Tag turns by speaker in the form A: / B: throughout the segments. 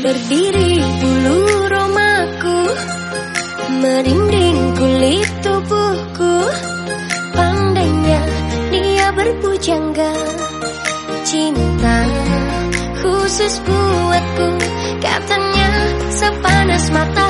A: Berdiri bulu romaku Merinding kulit tubuhku. Pandainya dia berpujangga Cinta khusus buatku. Katanya sepanas matahari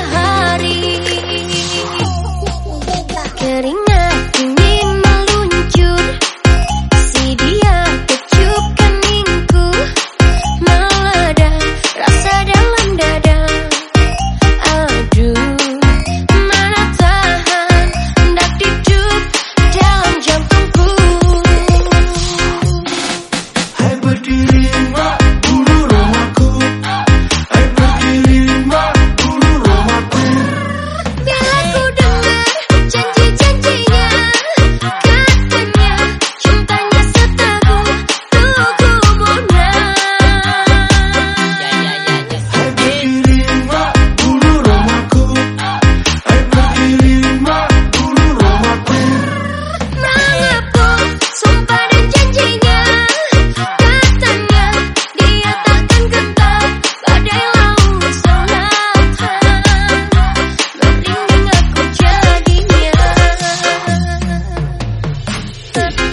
A: Thank you.